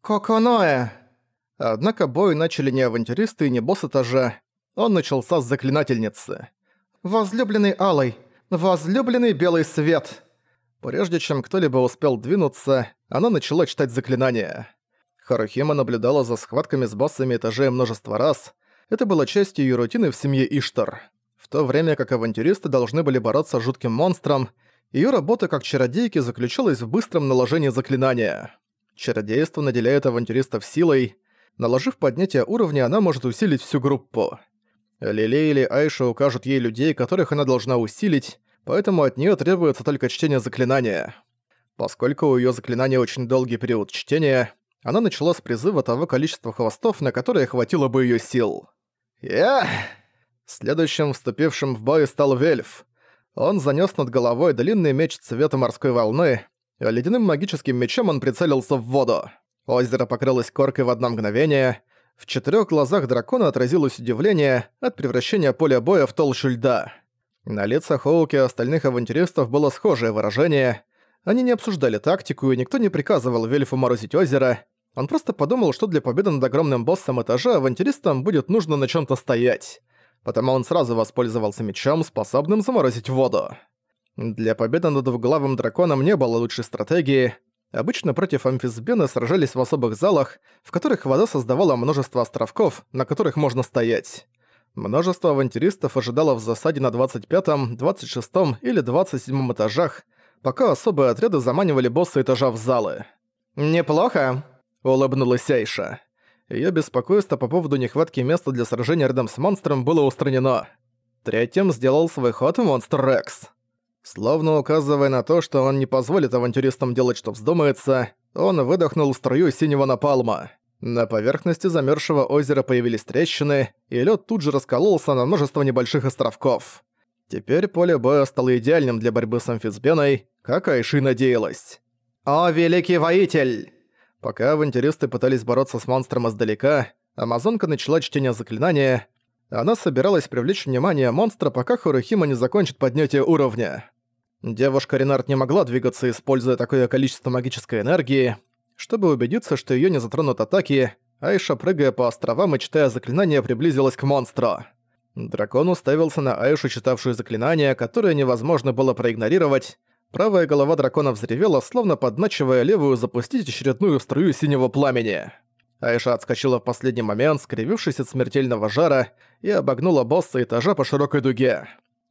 Коконоэ!» Однако бой начали не авантюристы и не босс этажа. Он начался с заклинательницы. «Возлюбленный Алый! Возлюбленный Белый Свет!» Прежде чем кто-либо успел двинуться, она начала читать заклинания. Харухима наблюдала за схватками с боссами этажей множество раз. Это было частью ее рутины в семье Иштар. В то время как авантюристы должны были бороться с жутким монстром, ее работа как чародейки заключалась в быстром наложении заклинания. Чародейство наделяет авантюристов силой. Наложив поднятие уровня, она может усилить всю группу. Лиле или Айша укажут ей людей, которых она должна усилить, поэтому от нее требуется только чтение заклинания. Поскольку у ее заклинания очень долгий период чтения, она начала с призыва того количества хвостов, на которое хватило бы ее сил. «Ях!» Следующим вступившим в бой стал Вельф. Он занёс над головой длинный меч цвета морской волны, ледяным магическим мечом он прицелился в воду. Озеро покрылось коркой в одно мгновение. В четырёх глазах дракона отразилось удивление от превращения поля боя в толщу льда. На лицах Оуки остальных авантюристов было схожее выражение. Они не обсуждали тактику, и никто не приказывал Вельфу морозить озеро. Он просто подумал, что для победы над огромным боссом этажа авантюристам будет нужно на чем то стоять. Потому он сразу воспользовался мечом, способным заморозить воду. Для победы над двуглавым драконом не было лучшей стратегии. Обычно против амфисбены сражались в особых залах, в которых вода создавала множество островков, на которых можно стоять. Множество авантюристов ожидало в засаде на 25, 26 или 27 этажах, пока особые отряды заманивали босса этажа в залы. «Неплохо», — улыбнулась Айша. Её беспокойство по поводу нехватки места для сражения рядом с монстром было устранено. Третьим сделал свой ход монстр Рекс. Словно указывая на то, что он не позволит авантюристам делать, что вздумается, он выдохнул струю синего напалма. На поверхности замерзшего озера появились трещины, и лед тут же раскололся на множество небольших островков. Теперь поле боя стало идеальным для борьбы с амфисбеной, как Айши надеялась. «О, великий воитель!» Пока авантюристы пытались бороться с монстром издалека, Амазонка начала чтение заклинания. Она собиралась привлечь внимание монстра, пока Хурухима не закончит поднятие уровня. Девушка Ренард не могла двигаться, используя такое количество магической энергии, чтобы убедиться, что её не затронут атаки, Айша, прыгая по островам и читая заклинания, приблизилась к монстру. Дракон уставился на Айшу, читавшую заклинания, которые невозможно было проигнорировать. Правая голова дракона взревела, словно подначивая левую запустить очередную струю синего пламени. Айша отскочила в последний момент, скривившись от смертельного жара, и обогнула босса этажа по широкой дуге.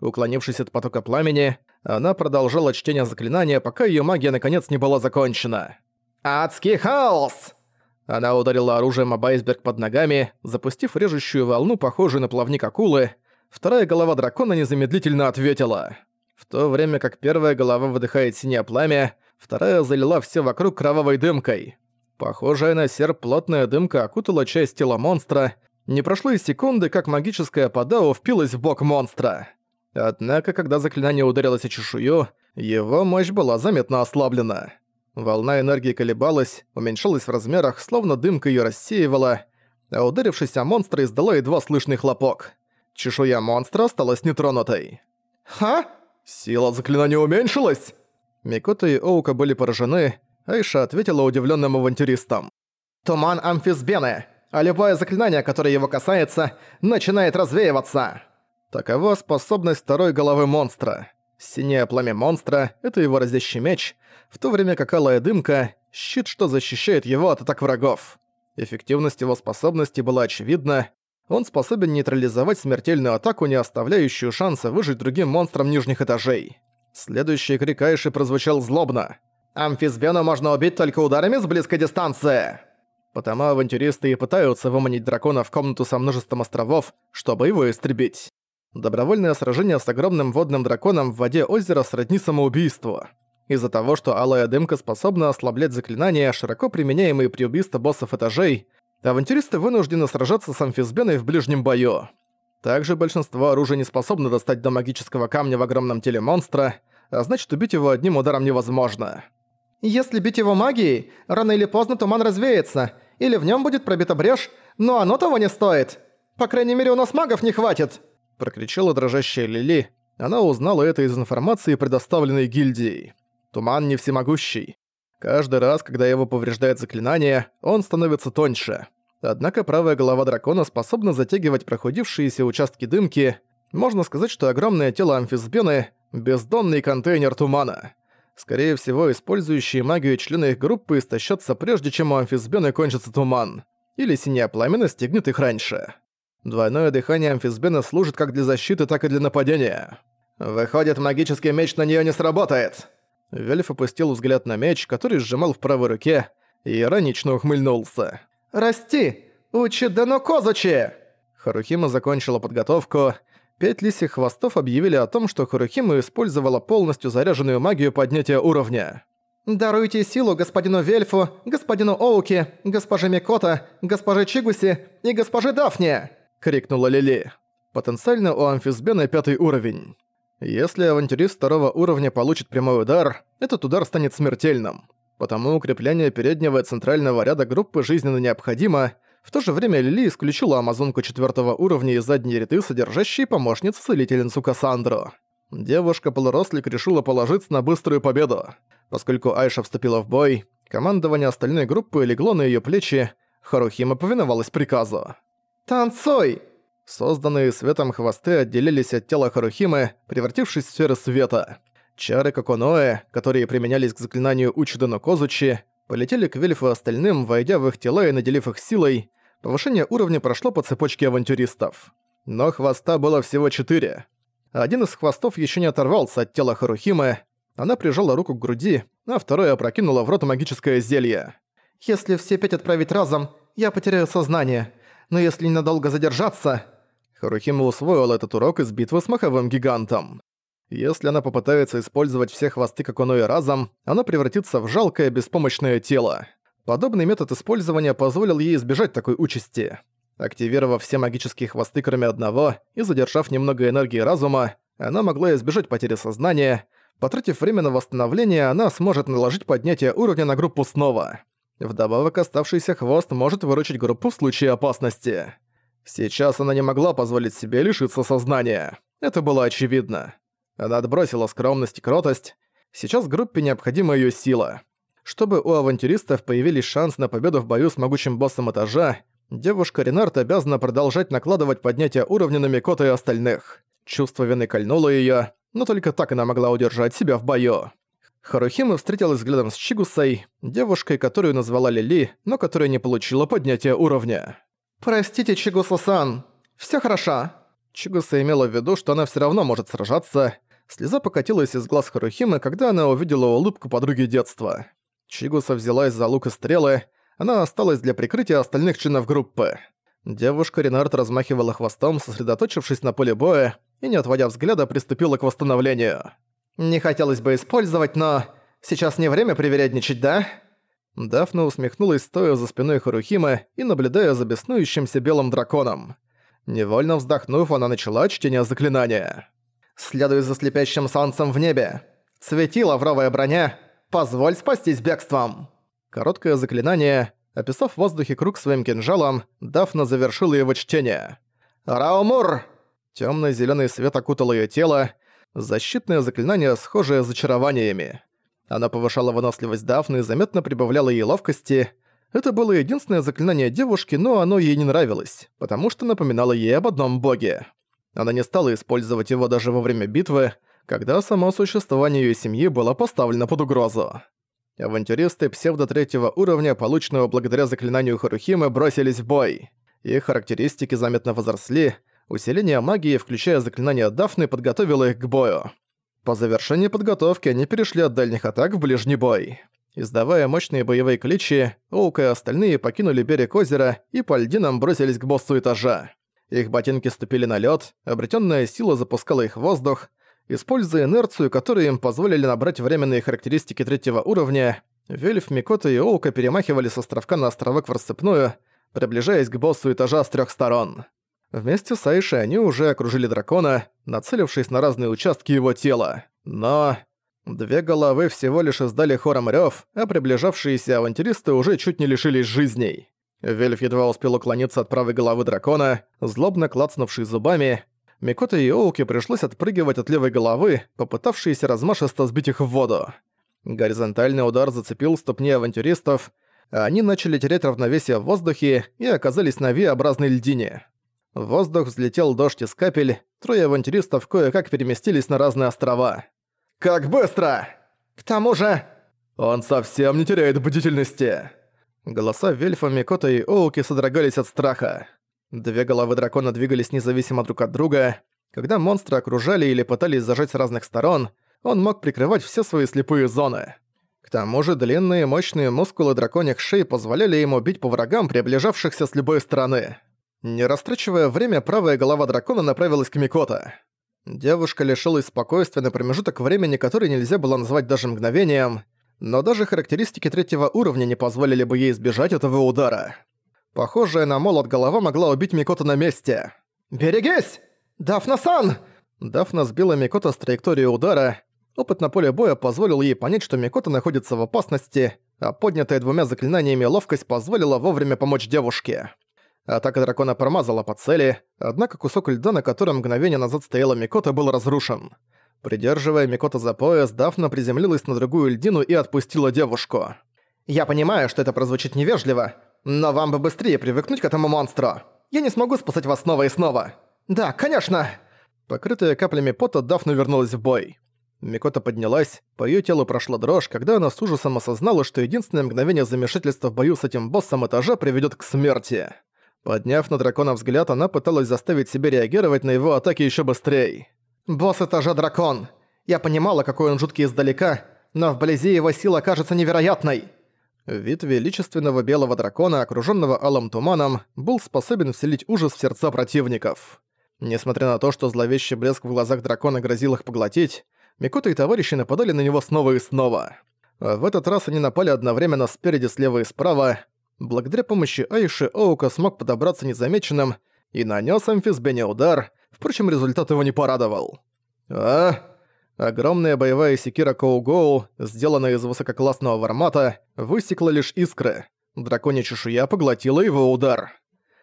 Уклонившись от потока пламени, она продолжала чтение заклинания, пока её магия наконец не была закончена. «Адский хаос!» Она ударила оружием об айсберг под ногами, запустив режущую волну, похожую на плавник акулы. Вторая голова дракона незамедлительно ответила. В то время как первая голова выдыхает синее пламя, вторая залила все вокруг кровавой дымкой. Похожая на серп плотная дымка окутала часть тела монстра. Не прошло и секунды, как магическая подао впилась в бок монстра. Однако, когда заклинание ударилось о чешую, его мощь была заметно ослаблена. Волна энергии колебалась, уменьшалась в размерах, словно дымка её рассеивала, а ударившись о монстра издала едва слышный хлопок. Чешуя монстра осталась нетронутой. «Ха? Сила заклинания уменьшилась?» Микото и Оука были поражены, Айша ответила удивлённым авантюристам. «Туман Амфисбены, а любое заклинание, которое его касается, начинает развеиваться!» Такова способность второй головы монстра. Синее пламя монстра — это его разящий меч, в то время как алая дымка — щит, что защищает его от атак врагов. Эффективность его способности была очевидна, он способен нейтрализовать смертельную атаку, не оставляющую шанса выжить другим монстрам нижних этажей. Следующий крик Айши прозвучал злобно. «Амфисбену можно убить только ударами с близкой дистанции!» Потому авантюристы и пытаются выманить дракона в комнату со множеством островов, чтобы его истребить. Добровольное сражение с огромным водным драконом в воде озера сродни самоубийству. Из-за того, что алая дымка способна ослаблять заклинания, широко применяемые при убийстве боссов этажей, авантюристы вынуждены сражаться с амфисбеной в ближнем бою. Также большинство оружия не способно достать до магического камня в огромном теле монстра, а значит убить его одним ударом невозможно. Если бить его магией, рано или поздно туман развеется, или в нем будет пробита брешь, но оно того не стоит. По крайней мере, у нас магов не хватит прокричала дрожащая Лили. Она узнала это из информации, предоставленной гильдией. Туман не всемогущий. Каждый раз, когда его повреждает заклинание, он становится тоньше. Однако правая голова дракона способна затягивать прохудившиеся участки дымки. Можно сказать, что огромное тело амфисбены — бездонный контейнер тумана. Скорее всего, использующие магию члены их группы истощатся прежде, чем у амфисбены кончится туман. Или синее пламя настигнет их раньше. Двойное дыхание амфисбена служит как для защиты, так и для нападения. «Выходит, магический меч на неё не сработает!» Вельф опустил взгляд на меч, который сжимал в правой руке, и иронично ухмыльнулся. «Расти! Учи Дено Козучи!» Харухима закончила подготовку. Пять лисих хвостов объявили о том, что Харухима использовала полностью заряженную магию поднятия уровня. «Даруйте силу господину Вельфу, господину Оуки, госпоже Микота, госпоже Чигуси и госпоже Дафне!» — крикнула Лили. Потенциально у амфисбена пятый уровень. Если авантюрист второго уровня получит прямой удар, этот удар станет смертельным. Потому укрепление переднего и центрального ряда группы жизненно необходимо. В то же время Лили исключила амазонку четвертого уровня из задней ряды, содержащей помощницу-целительницу Кассандру. Девушка-полурослик решила положиться на быструю победу. Поскольку Айша вступила в бой, командование остальной группы легло на ее плечи, Харухима повиновалась приказу. «Танцуй!» Созданные светом хвосты отделились от тела Харухимы, превратившись в сферы света. Чары Коконоэ, которые применялись к заклинанию Учидо Козучи, полетели к Вельфу остальным, войдя в их тела и наделив их силой. Повышение уровня прошло по цепочке авантюристов. Но хвоста было всего четыре. Один из хвостов еще не оторвался от тела Харухимы. Она прижала руку к груди, а второе опрокинула в рот магическое зелье. «Если все пять отправить разом, я потеряю сознание. Но если ненадолго задержаться...» Харухима усвоил этот урок из битвы с маховым гигантом. Если она попытается использовать все хвосты как оно и разом, она превратится в жалкое беспомощное тело. Подобный метод использования позволил ей избежать такой участи. Активировав все магические хвосты кроме одного и задержав немного энергии разума, она могла избежать потери сознания. Потратив время на восстановление, она сможет наложить поднятие уровня на группу снова. Вдобавок оставшийся хвост может выручить группу в случае опасности. Сейчас она не могла позволить себе лишиться сознания. Это было очевидно. Она отбросила скромность и кротость. Сейчас группе необходима её сила. Чтобы у авантюристов появились шанс на победу в бою с могучим боссом этажа, девушка Ренард обязана продолжать накладывать поднятие уровня на Микото и остальных. Чувство вины кольнуло её, но только так она могла удержать себя в бою. Харухима встретилась взглядом с Чигусой, девушкой, которую назвала Лили, но которая не получила поднятия уровня. «Простите, Чигуса-сан, всё хорошо». Чигуса имела в виду, что она всё равно может сражаться, Слеза покатилась из глаз Харухимы, когда она увидела улыбку подруги детства. Чигуса взялась за лук и стрелы, она осталась для прикрытия остальных членов группы. Девушка Ренард размахивала хвостом, сосредоточившись на поле боя, и, не отводя взгляда, приступила к восстановлению. «Не хотелось бы использовать, но... Сейчас не время привередничать, да?» Дафна усмехнулась, стоя за спиной Харухимы и наблюдая за беснующимся белым драконом. Невольно вздохнув, она начала чтение заклинания. Следуй за слепящим солнцем в небе. Свети лавровая броня. Позволь спастись бегством. Короткое заклинание. Описав в воздухе круг своим кинжалом, Дафна завершила его чтение. «Раумур!» Тёмно-зелёный свет окутал её тело. Защитное заклинание, схожее с зачарованиями. Она повышала выносливость Дафны и заметно прибавляла ей ловкости. Это было единственное заклинание девушки, но оно ей не нравилось, потому что напоминало ей об одном боге. Она не стала использовать его даже во время битвы, когда само существование её семьи было поставлено под угрозу. Авантюристы псевдо-третьего уровня, полученного благодаря заклинанию Харухимы, бросились в бой. Их характеристики заметно возросли, усиление магии, включая заклинание Дафны, подготовило их к бою. По завершении подготовки они перешли от дальних атак в ближний бой. Издавая мощные боевые кличи, Оука и остальные покинули берег озера и по льдинам бросились к боссу этажа. Их ботинки ступили на лед, обретенная сила запускала их в воздух. Используя инерцию, которую им позволили набрать временные характеристики третьего уровня, Вельф, Микота и Оука перемахивали с островка на островок в рассыпную, приближаясь к боссу этажа с трех сторон. Вместе с Айшей они уже окружили дракона, нацелившись на разные участки его тела. Но... Две головы всего лишь издали хором рёв, а приближавшиеся авантюристы уже чуть не лишились жизней. Вельф едва успел уклониться от правой головы дракона, злобно клацнувший зубами. Микота и Оуки пришлось отпрыгивать от левой головы, попытавшиеся размашисто сбить их в воду. Горизонтальный удар зацепил ступни авантюристов, а они начали терять равновесие в воздухе и оказались на V-образной льдине. В воздух взлетел дождь из капель, трое авантюристов кое-как переместились на разные острова. «Как быстро!» «К тому же...» «Он совсем не теряет бдительности!» Голоса Вельфа, Микота и Оуки содрогались от страха. Две головы дракона двигались независимо друг от друга. Когда монстры окружали или пытались зажать с разных сторон, он мог прикрывать все свои слепые зоны. К тому же длинные мощные мускулы драконьих шеи позволяли ему бить по врагам, приближавшихся с любой стороны. Не растрачивая время, правая голова дракона направилась к Микото. Девушка лишилась спокойствия на промежуток времени, который нельзя было назвать даже мгновением, но даже характеристики третьего уровня не позволили бы ей избежать этого удара. Похожая на молот голова могла убить Микото на месте. «Берегись! Дафна-сан!» Дафна сбила Микото с траектории удара, Опыт на поле боя позволил ей понять, что Микото находится в опасности, а поднятая двумя заклинаниями ловкость позволила вовремя помочь девушке. Атака дракона промазала по цели, однако кусок льда, на котором мгновение назад стояла Микото, был разрушен. Придерживая Микото за пояс, Дафна приземлилась на другую льдину и отпустила девушку. «Я понимаю, что это прозвучит невежливо, но вам бы быстрее привыкнуть к этому монстру. Я не смогу спасать вас снова и снова. Да, конечно!» Покрытая каплями пота, Дафна вернулась в бой. Микота поднялась, по её телу прошла дрожь, когда она с ужасом осознала, что единственное мгновение замешательства в бою с этим боссом этажа приведёт к смерти. Подняв на дракона взгляд, она пыталась заставить себя реагировать на его атаки ещё быстрее. «Босс этажа дракон! Я понимала, какой он жуткий издалека, но вблизи его сила кажется невероятной!» Вид величественного белого дракона, окружённого алым туманом, был способен вселить ужас в сердца противников. Несмотря на то, что зловещий блеск в глазах дракона грозил их поглотить, Микото и товарищи нападали на него снова и снова. В этот раз они напали одновременно спереди, слева и справа. Благодаря помощи Айши Оука смог подобраться незамеченным и нанес амфисбене удар, впрочем, результат его не порадовал. А? Огромная боевая секира Коугоу, сделанная из высококлассного вармата, высекла лишь искры. Драконья чешуя поглотила его удар.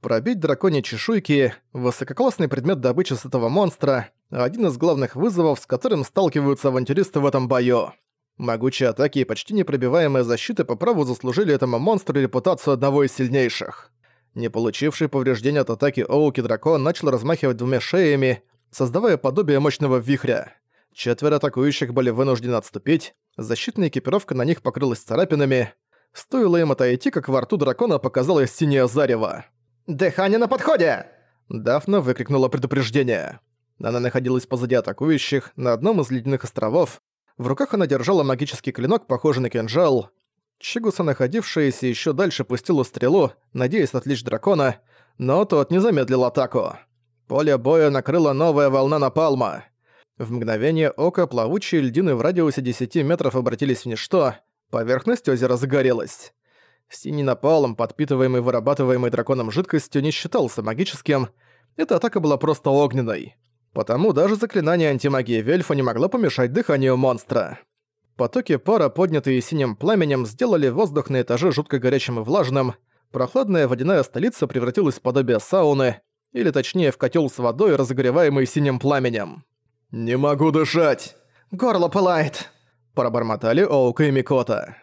Пробить драконьи чешуйки – высококлассный предмет добычи с этого монстра, один из главных вызовов, с которым сталкиваются авантюристы в этом бою. Могучие атаки и почти непробиваемая защита по праву заслужили этому монстру репутацию одного из сильнейших. Не получивший повреждения от атаки Оуки дракон начал размахивать двумя шеями, создавая подобие мощного вихря. Четверо атакующих были вынуждены отступить, защитная экипировка на них покрылась царапинами. Стоило им отойти, как во рту дракона показалось синее зарево. «Дыхание на подходе!» Дафна выкрикнула предупреждение. Она находилась позади атакующих, на одном из ледяных островов. В руках она держала магический клинок, похожий на кинжал. Чигуса, находившаяся еще дальше, пустила стрелу, надеясь отвлечь дракона, но тот не замедлил атаку. Поле боя накрыла новая волна напалма. В мгновение ока плавучие льдины в радиусе 10 метров обратились в ничто, поверхность озера загорелась. Синий напалм, подпитываемый вырабатываемой драконом жидкостью, не считался магическим. Эта атака была просто огненной. Потому даже заклинание антимагии Вельфа не могло помешать дыханию монстра. Потоки пара, поднятые синим пламенем, сделали воздух на этаже жутко горячим и влажным. Прохладная водяная столица превратилась в подобие сауны, или точнее в котел с водой, разогреваемый синим пламенем. «Не могу дышать!» «Горло пылает!» – пробормотали Оука и Микота.